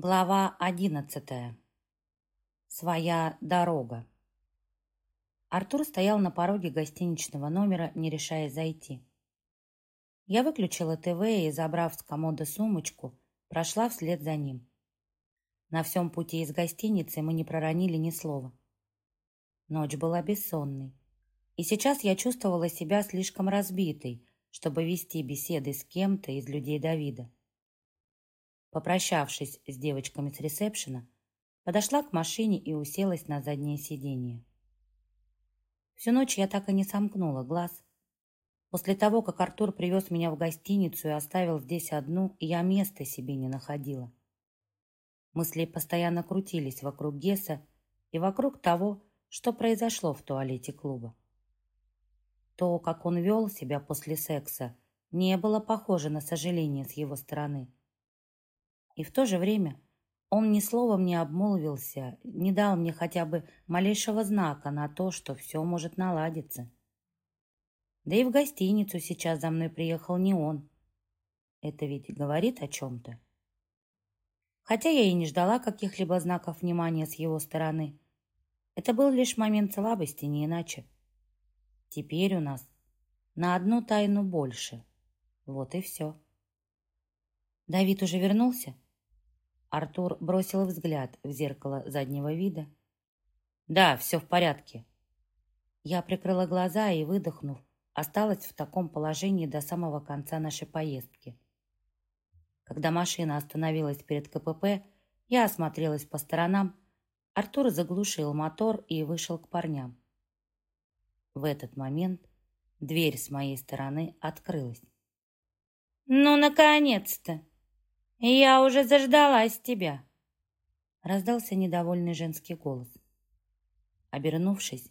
Глава одиннадцатая. Своя дорога. Артур стоял на пороге гостиничного номера, не решая зайти. Я выключила ТВ и, забрав с комода сумочку, прошла вслед за ним. На всем пути из гостиницы мы не проронили ни слова. Ночь была бессонной, и сейчас я чувствовала себя слишком разбитой, чтобы вести беседы с кем-то из людей Давида. Попрощавшись с девочками с ресепшена, подошла к машине и уселась на заднее сиденье. Всю ночь я так и не сомкнула глаз. После того, как Артур привез меня в гостиницу и оставил здесь одну, я места себе не находила. Мысли постоянно крутились вокруг Геса и вокруг того, что произошло в туалете клуба. То, как он вел себя после секса, не было похоже на сожаление с его стороны. И в то же время он ни словом не обмолвился, не дал мне хотя бы малейшего знака на то, что все может наладиться. Да и в гостиницу сейчас за мной приехал не он. Это ведь говорит о чем-то. Хотя я и не ждала каких-либо знаков внимания с его стороны. Это был лишь момент слабости, не иначе. Теперь у нас на одну тайну больше. Вот и все. Давид уже вернулся? Артур бросил взгляд в зеркало заднего вида. «Да, все в порядке». Я прикрыла глаза и, выдохнув, осталась в таком положении до самого конца нашей поездки. Когда машина остановилась перед КПП, я осмотрелась по сторонам. Артур заглушил мотор и вышел к парням. В этот момент дверь с моей стороны открылась. «Ну, наконец-то!» «Я уже заждалась тебя!» Раздался недовольный женский голос. Обернувшись,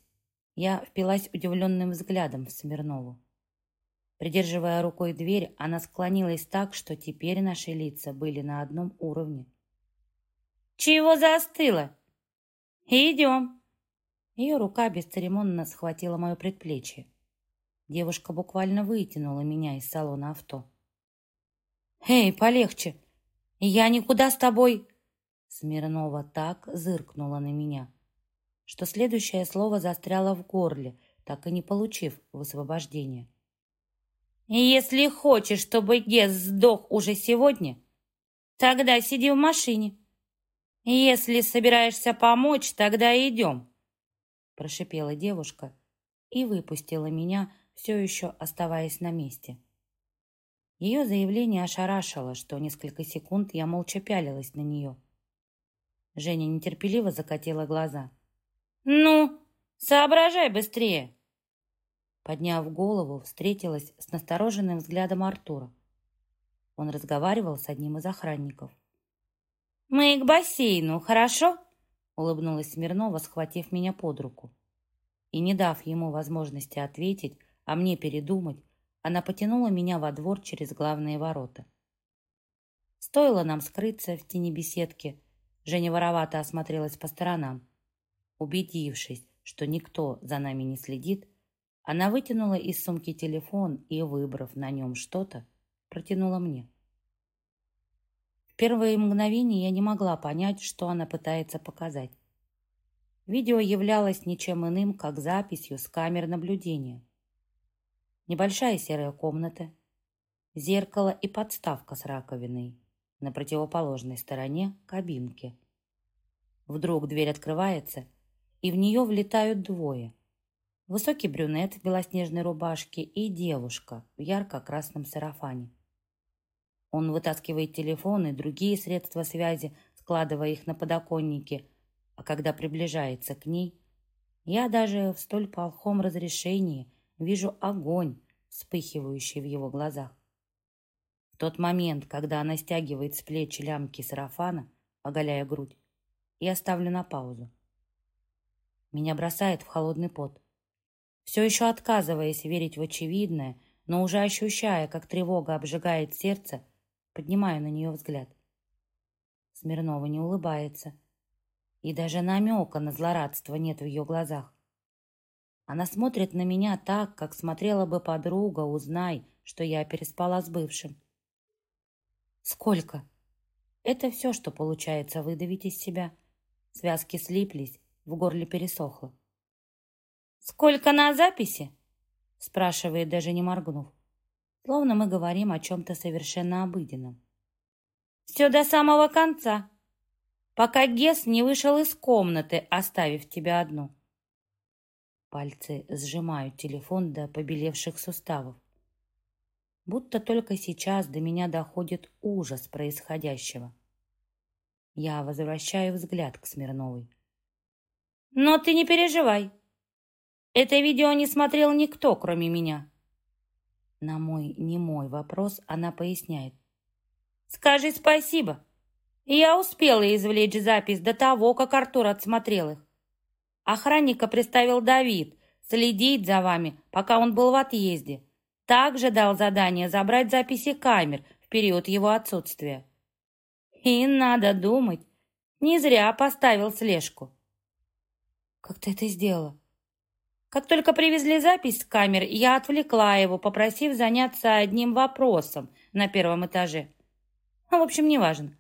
я впилась удивленным взглядом в Смирнову. Придерживая рукой дверь, она склонилась так, что теперь наши лица были на одном уровне. «Чего застыла? Идем!» Ее рука бесцеремонно схватила мое предплечье. Девушка буквально вытянула меня из салона авто. «Эй, полегче!» «Я никуда с тобой...» Смирнова так зыркнула на меня, что следующее слово застряло в горле, так и не получив высвобождения. «Если хочешь, чтобы Гес сдох уже сегодня, тогда сиди в машине. Если собираешься помочь, тогда идем», прошипела девушка и выпустила меня, все еще оставаясь на месте. Ее заявление ошарашило, что несколько секунд я молча пялилась на нее. Женя нетерпеливо закатила глаза. «Ну, соображай быстрее!» Подняв голову, встретилась с настороженным взглядом Артура. Он разговаривал с одним из охранников. «Мы к бассейну, хорошо?» улыбнулась Смирнова, схватив меня под руку. И не дав ему возможности ответить, а мне передумать, она потянула меня во двор через главные ворота. Стоило нам скрыться в тени беседки, Женя воровато осмотрелась по сторонам. Убедившись, что никто за нами не следит, она вытянула из сумки телефон и, выбрав на нем что-то, протянула мне. В первые мгновения я не могла понять, что она пытается показать. Видео являлось ничем иным, как записью с камер наблюдения. Небольшая серая комната, зеркало и подставка с раковиной. На противоположной стороне кабинки. Вдруг дверь открывается, и в нее влетают двое. Высокий брюнет в белоснежной рубашке и девушка в ярко-красном сарафане. Он вытаскивает телефон и другие средства связи, складывая их на подоконнике, а когда приближается к ней, я даже в столь плохом разрешении – Вижу огонь, вспыхивающий в его глазах. В тот момент, когда она стягивает с плеч лямки сарафана, оголяя грудь, я ставлю на паузу. Меня бросает в холодный пот. Все еще отказываясь верить в очевидное, но уже ощущая, как тревога обжигает сердце, поднимаю на нее взгляд. Смирнова не улыбается. И даже намека на злорадство нет в ее глазах. Она смотрит на меня так, как смотрела бы подруга, узнай, что я переспала с бывшим. «Сколько?» Это все, что получается выдавить из себя. Связки слиплись, в горле пересохло. «Сколько на записи?» спрашивает, даже не моргнув. Словно мы говорим о чем-то совершенно обыденном. «Все до самого конца, пока Гес не вышел из комнаты, оставив тебя одну». Пальцы сжимают телефон до побелевших суставов. Будто только сейчас до меня доходит ужас происходящего. Я возвращаю взгляд к Смирновой. «Но ты не переживай. Это видео не смотрел никто, кроме меня». На мой немой вопрос она поясняет. «Скажи спасибо. Я успела извлечь запись до того, как Артур отсмотрел их. Охранника приставил Давид следить за вами, пока он был в отъезде. Также дал задание забрать записи камер в период его отсутствия. И надо думать, не зря поставил слежку. Как ты это сделала? Как только привезли запись с камер, я отвлекла его, попросив заняться одним вопросом на первом этаже. В общем, неважно.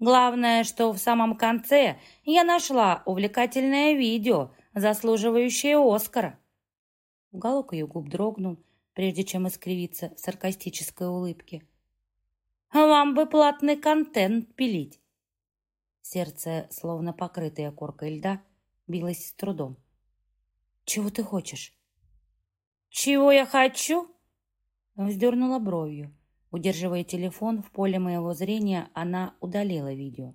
Главное, что в самом конце я нашла увлекательное видео, заслуживающее Оскара. Уголок ее губ дрогнул, прежде чем искривиться в саркастической улыбке. «Вам бы платный контент пилить!» Сердце, словно покрытое коркой льда, билось с трудом. «Чего ты хочешь?» «Чего я хочу?» Вздернула бровью. Удерживая телефон в поле моего зрения, она удалила видео.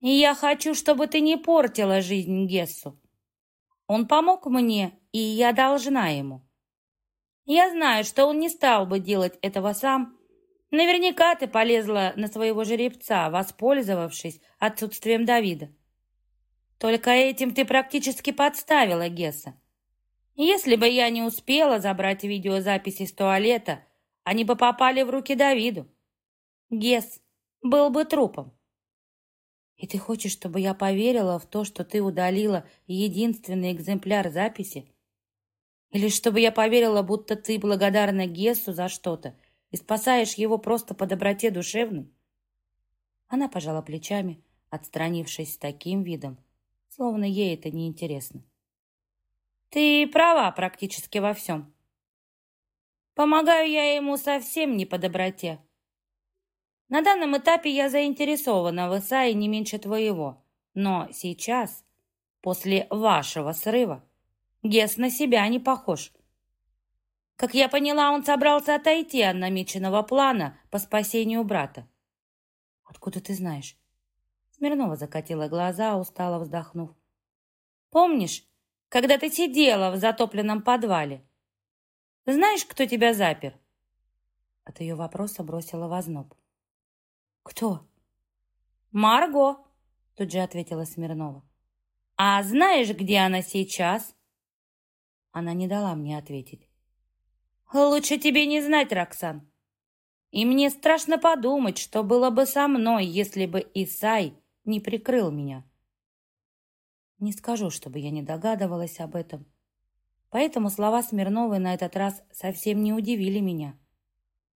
«И я хочу, чтобы ты не портила жизнь Гессу. Он помог мне, и я должна ему. Я знаю, что он не стал бы делать этого сам. Наверняка ты полезла на своего жеребца, воспользовавшись отсутствием Давида. Только этим ты практически подставила Гесса. Если бы я не успела забрать видеозаписи с туалета, они бы попали в руки Давиду. Гес был бы трупом. И ты хочешь, чтобы я поверила в то, что ты удалила единственный экземпляр записи? Или чтобы я поверила, будто ты благодарна Гессу за что-то и спасаешь его просто по доброте душевной? Она пожала плечами, отстранившись таким видом, словно ей это неинтересно. Ты права практически во всем. Помогаю я ему совсем не по доброте. На данном этапе я заинтересована в Исае не меньше твоего. Но сейчас, после вашего срыва, Гес на себя не похож. Как я поняла, он собрался отойти от намеченного плана по спасению брата. Откуда ты знаешь? Смирнова закатила глаза, устало вздохнув. Помнишь, когда ты сидела в затопленном подвале? Знаешь, кто тебя запер?» От ее вопроса бросила возноб. «Кто?» «Марго», — тут же ответила Смирнова. «А знаешь, где она сейчас?» Она не дала мне ответить. «Лучше тебе не знать, Роксан. И мне страшно подумать, что было бы со мной, если бы Исай не прикрыл меня». Не скажу, чтобы я не догадывалась об этом, Поэтому слова Смирновой на этот раз совсем не удивили меня.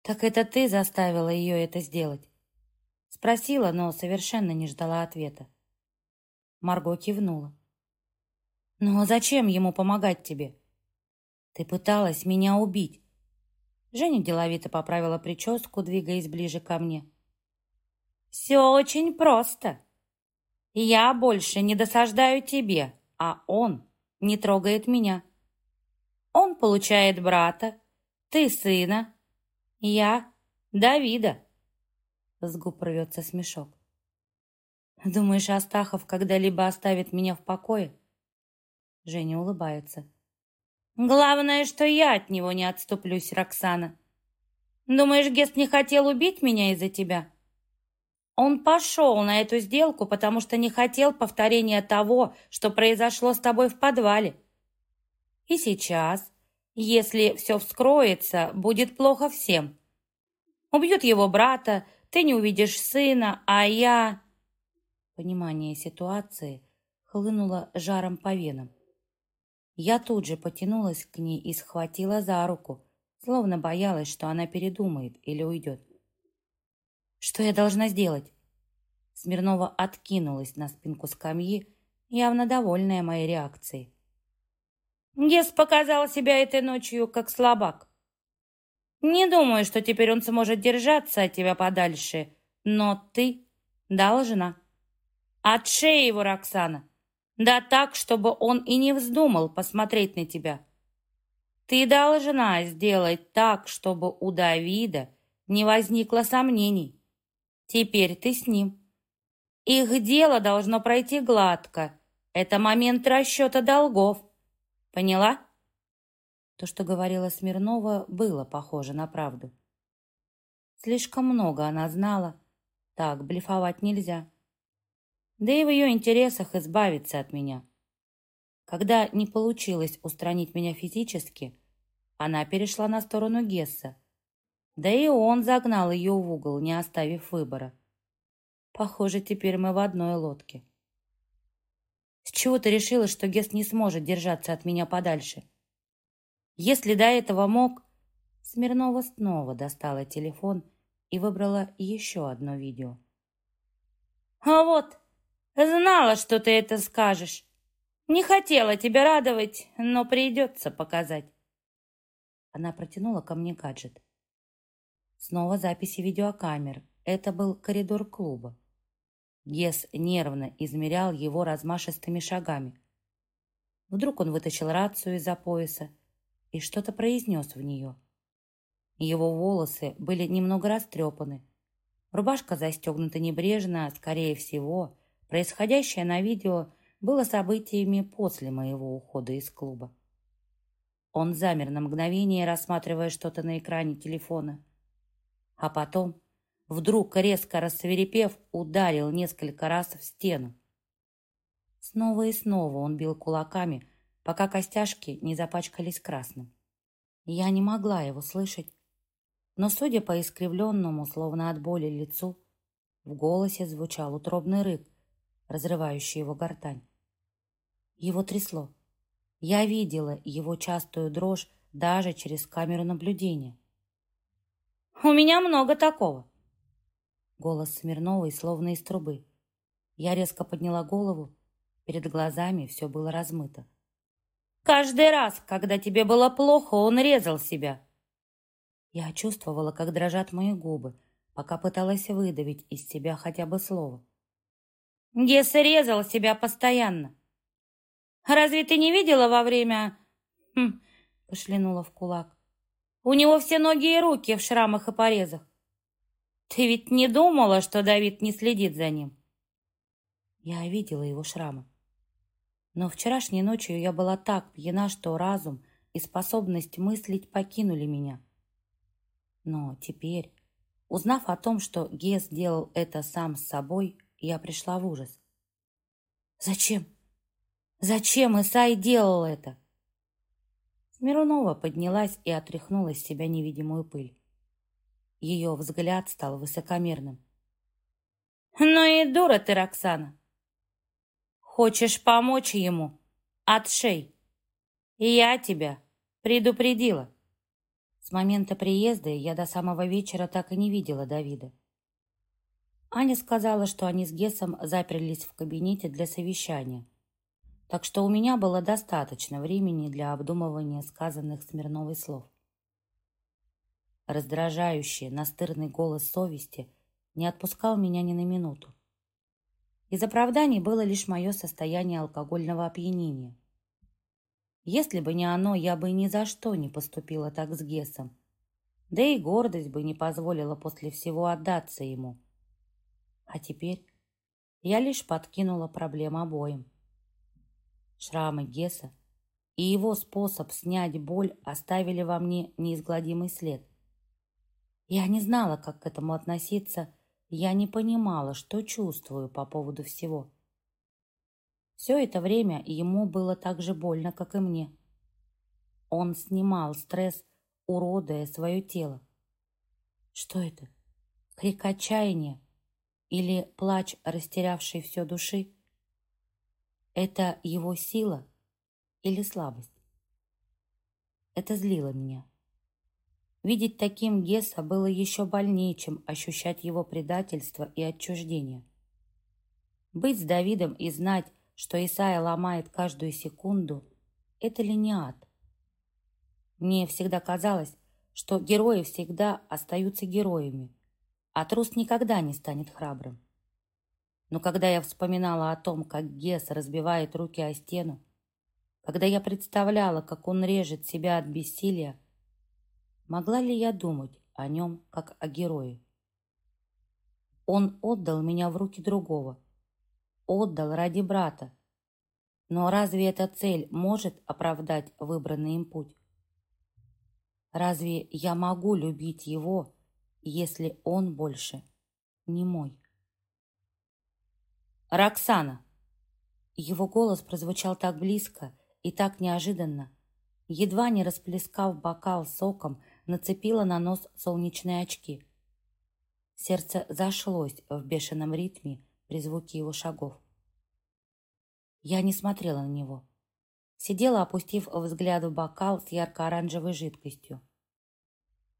«Так это ты заставила ее это сделать?» Спросила, но совершенно не ждала ответа. Марго кивнула. «Но зачем ему помогать тебе?» «Ты пыталась меня убить». Женя деловито поправила прическу, двигаясь ближе ко мне. «Все очень просто. Я больше не досаждаю тебе, а он не трогает меня». Он получает брата, ты сына, я Давида. С губ рвется смешок. Думаешь, Астахов когда-либо оставит меня в покое? Женя улыбается. Главное, что я от него не отступлюсь, Роксана. Думаешь, Гест не хотел убить меня из-за тебя? Он пошел на эту сделку, потому что не хотел повторения того, что произошло с тобой в подвале. И сейчас, если все вскроется, будет плохо всем. Убьют его брата, ты не увидишь сына, а я...» Понимание ситуации хлынуло жаром по венам. Я тут же потянулась к ней и схватила за руку, словно боялась, что она передумает или уйдет. Что я должна сделать? Смирнова откинулась на спинку скамьи, явно довольная моей реакцией. Гес показал себя этой ночью как слабак. Не думаю, что теперь он сможет держаться от тебя подальше, но ты должна. Отшей его, Роксана. Да так, чтобы он и не вздумал посмотреть на тебя. Ты должна сделать так, чтобы у Давида не возникло сомнений. Теперь ты с ним. Их дело должно пройти гладко. Это момент расчета долгов. Поняла? То, что говорила Смирнова, было похоже на правду. Слишком много она знала. Так блефовать нельзя. Да и в ее интересах избавиться от меня. Когда не получилось устранить меня физически, она перешла на сторону Гесса. Да и он загнал ее в угол, не оставив выбора. Похоже, теперь мы в одной лодке. С чего ты решила, что Гесс не сможет держаться от меня подальше? Если до этого мог... Смирнова снова достала телефон и выбрала еще одно видео. «А вот, знала, что ты это скажешь. Не хотела тебя радовать, но придется показать». Она протянула ко мне гаджет. Снова записи видеокамер. Это был коридор клуба. Гес нервно измерял его размашистыми шагами. Вдруг он вытащил рацию из-за пояса и что-то произнес в нее. Его волосы были немного растрепаны. Рубашка застегнута небрежно, скорее всего, происходящее на видео было событиями после моего ухода из клуба. Он замер на мгновение, рассматривая что-то на экране телефона. А потом, вдруг резко рассверепев, ударил несколько раз в стену. Снова и снова он бил кулаками, пока костяшки не запачкались красным. Я не могла его слышать, но, судя по искривленному, словно от боли лицу, в голосе звучал утробный рык, разрывающий его гортань. Его трясло. Я видела его частую дрожь даже через камеру наблюдения. У меня много такого. Голос Смирновой словно из трубы. Я резко подняла голову. Перед глазами все было размыто. Каждый раз, когда тебе было плохо, он резал себя. Я чувствовала, как дрожат мои губы, пока пыталась выдавить из себя хотя бы слово. Гесс резал себя постоянно. Разве ты не видела во время... Хм, кашлянула в кулак. У него все ноги и руки в шрамах и порезах. Ты ведь не думала, что Давид не следит за ним? Я видела его шрамы. Но вчерашней ночью я была так пьяна, что разум и способность мыслить покинули меня. Но теперь, узнав о том, что Гес делал это сам с собой, я пришла в ужас. Зачем? Зачем Исай делал это? Смирнова поднялась и отряхнула с себя невидимую пыль. Ее взгляд стал высокомерным. «Ну и дура ты, Роксана! Хочешь помочь ему? Отшей! Я тебя предупредила!» С момента приезда я до самого вечера так и не видела Давида. Аня сказала, что они с Гесом заперлись в кабинете для совещания – так что у меня было достаточно времени для обдумывания сказанных Смирновой слов. Раздражающий, настырный голос совести не отпускал меня ни на минуту. Из оправданий было лишь мое состояние алкогольного опьянения. Если бы не оно, я бы ни за что не поступила так с Гесом. Да и гордость бы не позволила после всего отдаться ему. А теперь я лишь подкинула проблем обоим. Шрамы Гесса и его способ снять боль оставили во мне неизгладимый след. Я не знала, как к этому относиться, я не понимала, что чувствую по поводу всего. Все это время ему было так же больно, как и мне. Он снимал стресс, уродуя свое тело. Что это? Крик отчаяния или плач, растерявший все души? Это его сила или слабость? Это злило меня. Видеть таким Гесса было еще больнее, чем ощущать его предательство и отчуждение. Быть с Давидом и знать, что Исаия ломает каждую секунду, это ли не ад? Мне всегда казалось, что герои всегда остаются героями, а трус никогда не станет храбрым. Но когда я вспоминала о том, как Гес разбивает руки о стену, когда я представляла, как он режет себя от бессилия, могла ли я думать о нем, как о герое? Он отдал меня в руки другого, отдал ради брата. Но разве эта цель может оправдать выбранный им путь? Разве я могу любить его, если он больше не мой? «Роксана!» Его голос прозвучал так близко и так неожиданно. Едва не расплескав бокал соком, нацепила на нос солнечные очки. Сердце зашлось в бешеном ритме при звуке его шагов. Я не смотрела на него. Сидела, опустив взгляд в бокал с ярко-оранжевой жидкостью.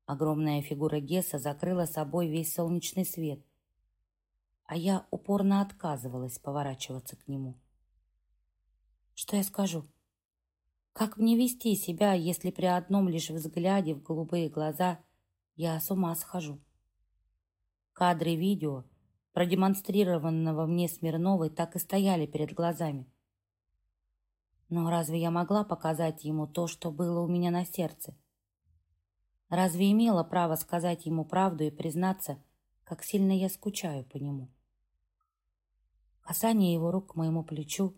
Огромная фигура Гесса закрыла собой весь солнечный свет, а я упорно отказывалась поворачиваться к нему. Что я скажу? Как мне вести себя, если при одном лишь взгляде в голубые глаза я с ума схожу? Кадры видео, продемонстрированного мне Смирновой, так и стояли перед глазами. Но разве я могла показать ему то, что было у меня на сердце? Разве имела право сказать ему правду и признаться, как сильно я скучаю по нему? Касание его рук к моему плечу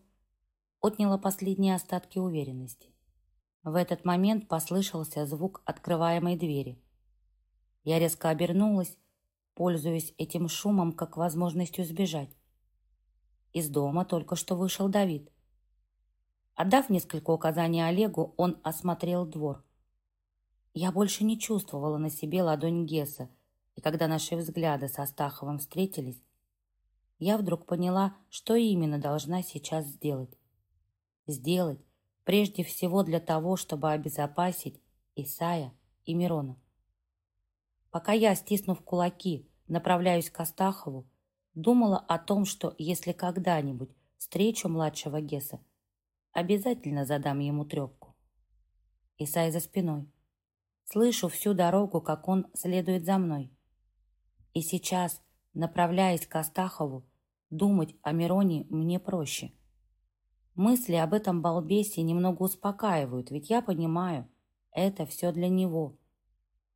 отняло последние остатки уверенности. В этот момент послышался звук открываемой двери. Я резко обернулась, пользуясь этим шумом как возможностью сбежать. Из дома только что вышел Давид. Отдав несколько указаний Олегу, он осмотрел двор. Я больше не чувствовала на себе ладонь Гесса, и когда наши взгляды со Стаховым встретились, я вдруг поняла, что именно должна сейчас сделать. Сделать прежде всего для того, чтобы обезопасить Исая и Мирона. Пока я, стиснув кулаки, направляюсь к Астахову, думала о том, что если когда-нибудь встречу младшего Геса, обязательно задам ему трепку. Исай за спиной. Слышу всю дорогу, как он следует за мной. И сейчас, направляясь к Астахову, Думать о Мироне мне проще. Мысли об этом балбесе немного успокаивают, ведь я понимаю, это все для него.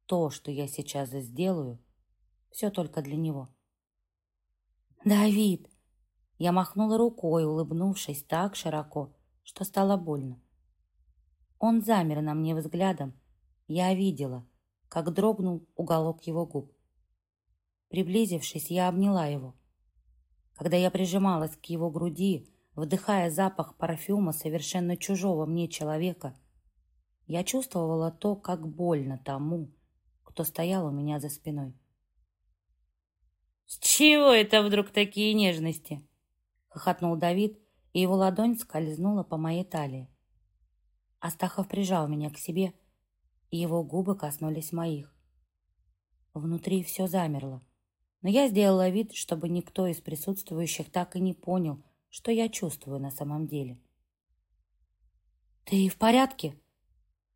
То, что я сейчас сделаю, все только для него. «Давид!» Я махнула рукой, улыбнувшись так широко, что стало больно. Он замер на мне взглядом. Я видела, как дрогнул уголок его губ. Приблизившись, я обняла его. Когда я прижималась к его груди, вдыхая запах парфюма совершенно чужого мне человека, я чувствовала то, как больно тому, кто стоял у меня за спиной. «С чего это вдруг такие нежности?» — хохотнул Давид, и его ладонь скользнула по моей талии. Астахов прижал меня к себе, и его губы коснулись моих. Внутри все замерло но я сделала вид, чтобы никто из присутствующих так и не понял, что я чувствую на самом деле. «Ты в порядке?»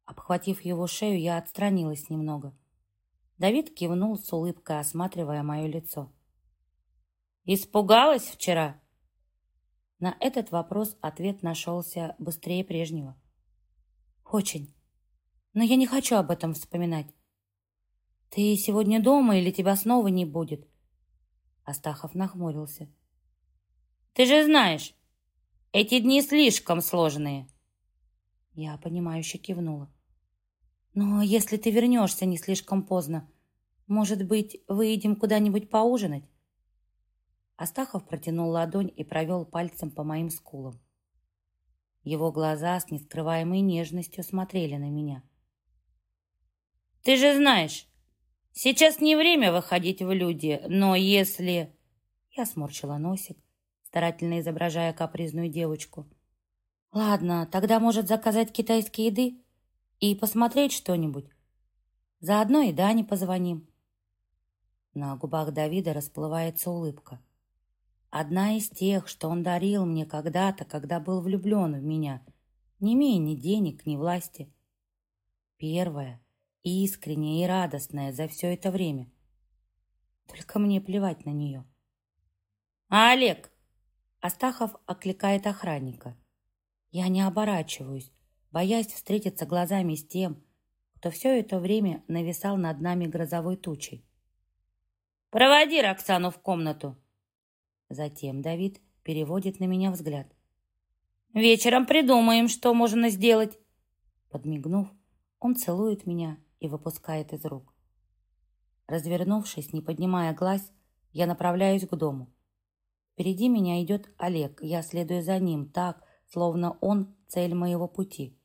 Обхватив его шею, я отстранилась немного. Давид кивнул с улыбкой, осматривая мое лицо. «Испугалась вчера?» На этот вопрос ответ нашелся быстрее прежнего. «Очень. Но я не хочу об этом вспоминать. Ты сегодня дома или тебя снова не будет?» Астахов нахмурился. «Ты же знаешь, эти дни слишком сложные!» Я, понимающе кивнула. «Но если ты вернешься не слишком поздно, может быть, выйдем куда-нибудь поужинать?» Астахов протянул ладонь и провел пальцем по моим скулам. Его глаза с нескрываемой нежностью смотрели на меня. «Ты же знаешь, Сейчас не время выходить в люди, но если...» Я сморщила носик, старательно изображая капризную девочку. «Ладно, тогда, может, заказать китайской еды и посмотреть что-нибудь?» Заодно и Дане позвоним. На губах Давида расплывается улыбка. Одна из тех, что он дарил мне когда-то, когда был влюблен в меня, не имея ни денег, ни власти. Первая, искренняя и радостная за все это время. Только мне плевать на нее. «А Олег?» Астахов окликает охранника. Я не оборачиваюсь, боясь встретиться глазами с тем, кто все это время нависал над нами грозовой тучей. «Проводи Роксану в комнату!» Затем Давид переводит на меня взгляд. «Вечером придумаем, что можно сделать!» Подмигнув, он целует меня и выпускает из рук. Развернувшись, не поднимая глаз, я направляюсь к дому. Впереди меня идет Олег, я следую за ним так, словно он цель моего пути.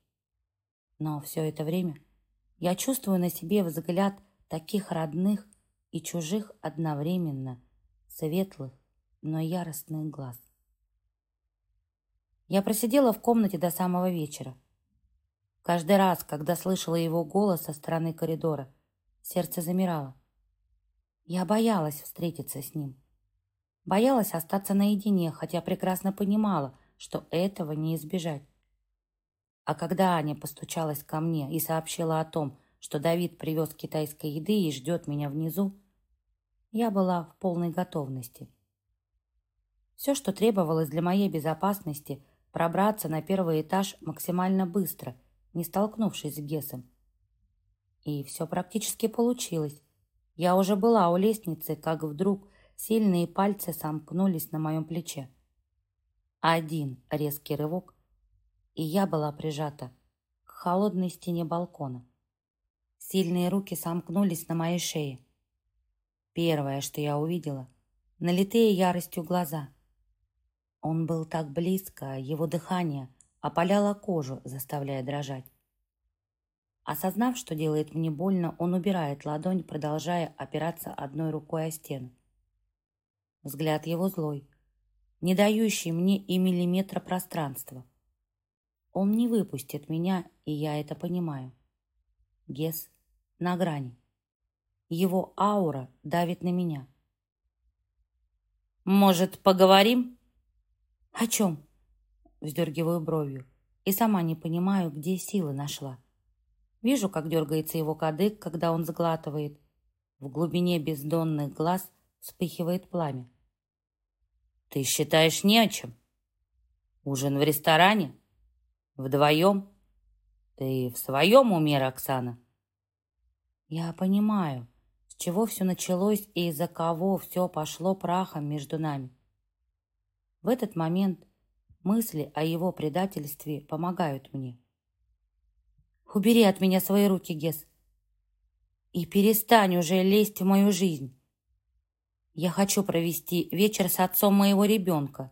Но все это время я чувствую на себе взгляд таких родных и чужих одновременно, светлых, но яростных глаз. Я просидела в комнате до самого вечера. Каждый раз, когда слышала его голос со стороны коридора, сердце замирало. Я боялась встретиться с ним. Боялась остаться наедине, хотя прекрасно понимала, что этого не избежать. А когда Аня постучалась ко мне и сообщила о том, что Давид привез китайской еды и ждет меня внизу, я была в полной готовности. Все, что требовалось для моей безопасности, пробраться на первый этаж максимально быстро, не столкнувшись с Гесом. И все практически получилось. Я уже была у лестницы, как вдруг сильные пальцы сомкнулись на моем плече. Один резкий рывок, и я была прижата к холодной стене балкона. Сильные руки сомкнулись на моей шее. Первое, что я увидела, налитые яростью глаза. Он был так близко, его дыхание опаляло кожу, заставляя дрожать. Осознав, что делает мне больно, он убирает ладонь, продолжая опираться одной рукой о стену. Взгляд его злой, не дающий мне и миллиметра пространства. Он не выпустит меня, и я это понимаю. Гес на грани. Его аура давит на меня. «Может, поговорим?» «О чем?» Вздергиваю бровью и сама не понимаю, где силы нашла. Вижу, как дергается его кадык, когда он сглатывает. В глубине бездонных глаз вспыхивает пламя. «Ты считаешь не о чем? Ужин в ресторане? Вдвоем? Ты в своем уме, Роксана?» «Я понимаю, с чего все началось и из-за кого все пошло прахом между нами. В этот момент мысли о его предательстве помогают мне. Убери от меня свои руки, Гес. И перестань уже лезть в мою жизнь. Я хочу провести вечер с отцом моего ребенка.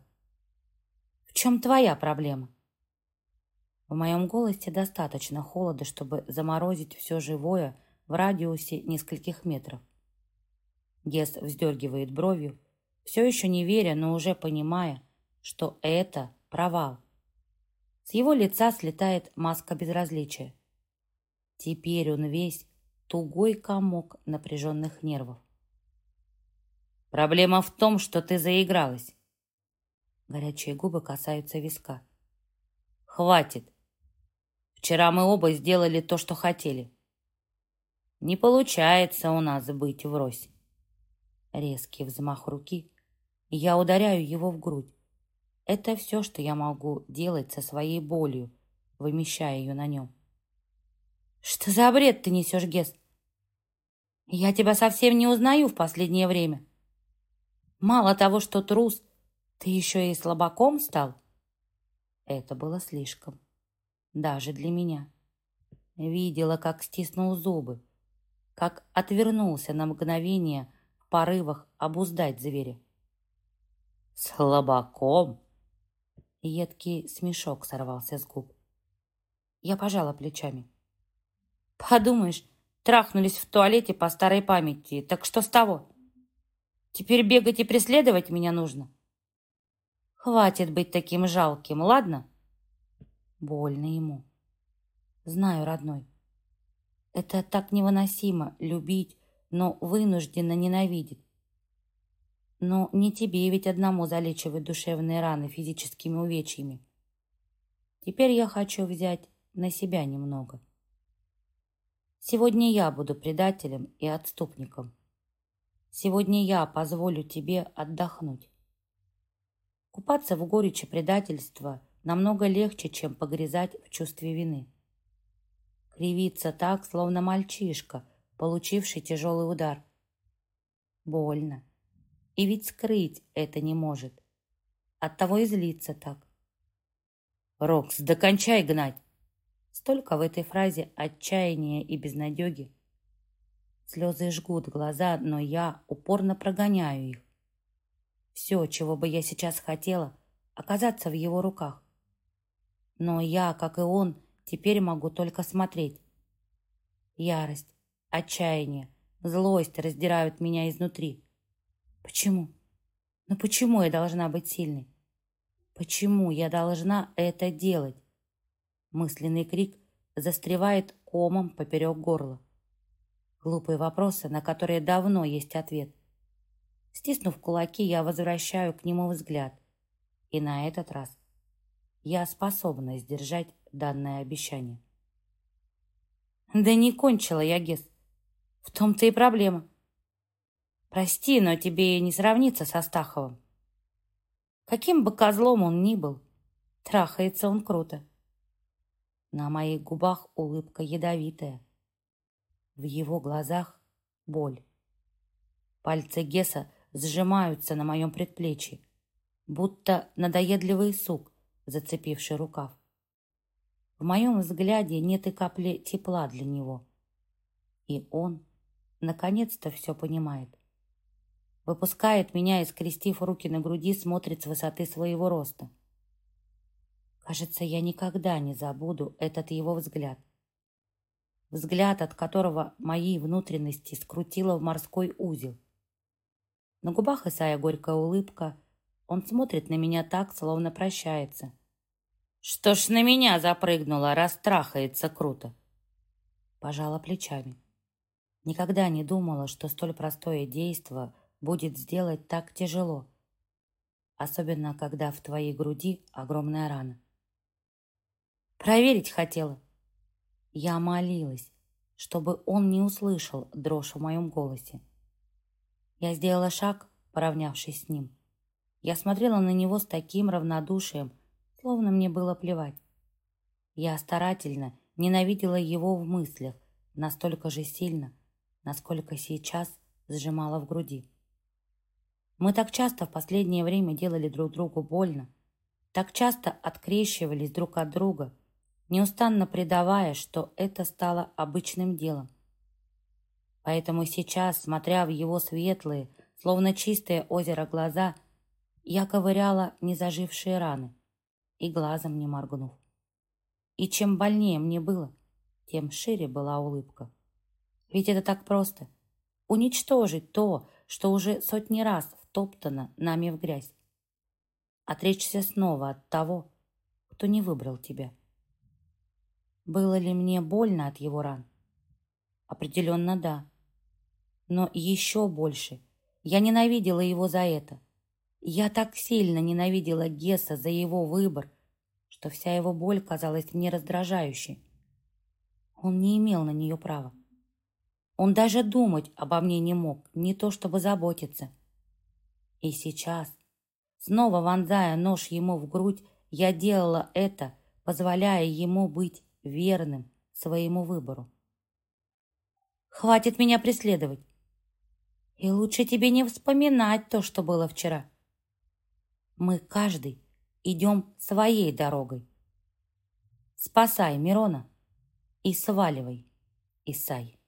В чем твоя проблема? В моем голосе достаточно холода, чтобы заморозить все живое в радиусе нескольких метров. Гес вздергивает бровью, все еще не веря, но уже понимая, что это провал. С его лица слетает маска безразличия. Теперь он весь тугой комок напряженных нервов. Проблема в том, что ты заигралась. Горячие губы касаются виска. Хватит. Вчера мы оба сделали то, что хотели. Не получается у нас быть врозь. Резкий взмах руки, я ударяю его в грудь. Это все, что я могу делать со своей болью, вымещая ее на нем. Что за бред ты несешь, Гес? Я тебя совсем не узнаю в последнее время. Мало того, что трус, ты еще и слабаком стал. Это было слишком. Даже для меня. Видела, как стиснул зубы, как отвернулся на мгновение в порывах обуздать зверя. «Слабаком!» Едкий смешок сорвался с губ. Я пожала плечами. Подумаешь, трахнулись в туалете по старой памяти. Так что с того? Теперь бегать и преследовать меня нужно? Хватит быть таким жалким, ладно? Больно ему. Знаю, родной. Это так невыносимо — любить, но вынужденно ненавидеть. Но не тебе ведь одному залечивать душевные раны физическими увечьями. Теперь я хочу взять на себя немного. Сегодня я буду предателем и отступником. Сегодня я позволю тебе отдохнуть. Купаться в горечи предательства намного легче, чем погрязать в чувстве вины. Кривиться так, словно мальчишка, получивший тяжелый удар. Больно. И ведь скрыть это не может. Оттого и злиться так. «Рокс, докончай гнать!» Столько в этой фразе отчаяния и безнадеги. Слезы жгут глаза, но я упорно прогоняю их. Все, чего бы я сейчас хотела, оказаться в его руках. Но я, как и он, теперь могу только смотреть. Ярость, отчаяние, злость раздирают меня изнутри. Почему? Ну почему я должна быть сильной? Почему я должна это делать? Мысленный крик застревает комом поперек горла. Глупые вопросы, на которые давно есть ответ. Стиснув кулаки, я возвращаю к нему взгляд. И на этот раз я способна сдержать данное обещание. Да не кончила я, Гес. В том-то и проблема. Прости, но тебе не сравниться со Стаховым. Каким бы козлом он ни был, трахается он круто. На моих губах улыбка ядовитая. В его глазах боль. Пальцы Геса сжимаются на моем предплечье, будто надоедливый сук, зацепивший рукав. В моем взгляде нет и капли тепла для него. И он, наконец-то, все понимает. Выпускает меня и, скрестив руки на груди, смотрит с высоты своего роста. Кажется, я никогда не забуду этот его взгляд. Взгляд, от которого мои внутренности скрутило в морской узел. На губах Исая горькая улыбка. Он смотрит на меня так, словно прощается. «Что ж на меня запрыгнула, растрахается круто!» Пожала плечами. Никогда не думала, что столь простое действо будет сделать так тяжело. Особенно, когда в твоей груди огромная рана. Проверить хотела. Я молилась, чтобы он не услышал дрожь в моем голосе. Я сделала шаг, поравнявшись с ним. Я смотрела на него с таким равнодушием, словно мне было плевать. Я старательно ненавидела его в мыслях настолько же сильно, насколько сейчас сжимала в груди. Мы так часто в последнее время делали друг другу больно, так часто открещивались друг от друга, неустанно предавая, что это стало обычным делом. Поэтому сейчас, смотря в его светлые, словно чистое озеро глаза, я ковыряла незажившие раны и глазом не моргнув. И чем больнее мне было, тем шире была улыбка. Ведь это так просто — уничтожить то, что уже сотни раз втоптано нами в грязь. Отречься снова от того, кто не выбрал тебя. Было ли мне больно от его ран? Определенно да но еще больше. Я ненавидела его за это. Я так сильно ненавидела Гесса за его выбор, что вся его боль казалась мне раздражающей. Он не имел на нее права. Он даже думать обо мне не мог, не то чтобы заботиться. И сейчас, снова вонзая нож ему в грудь, я делала это, позволяя ему быть верным своему выбору. «Хватит меня преследовать. И лучше тебе не вспоминать то, что было вчера. Мы каждый идем своей дорогой. Спасай Мирона и сваливай, Исай.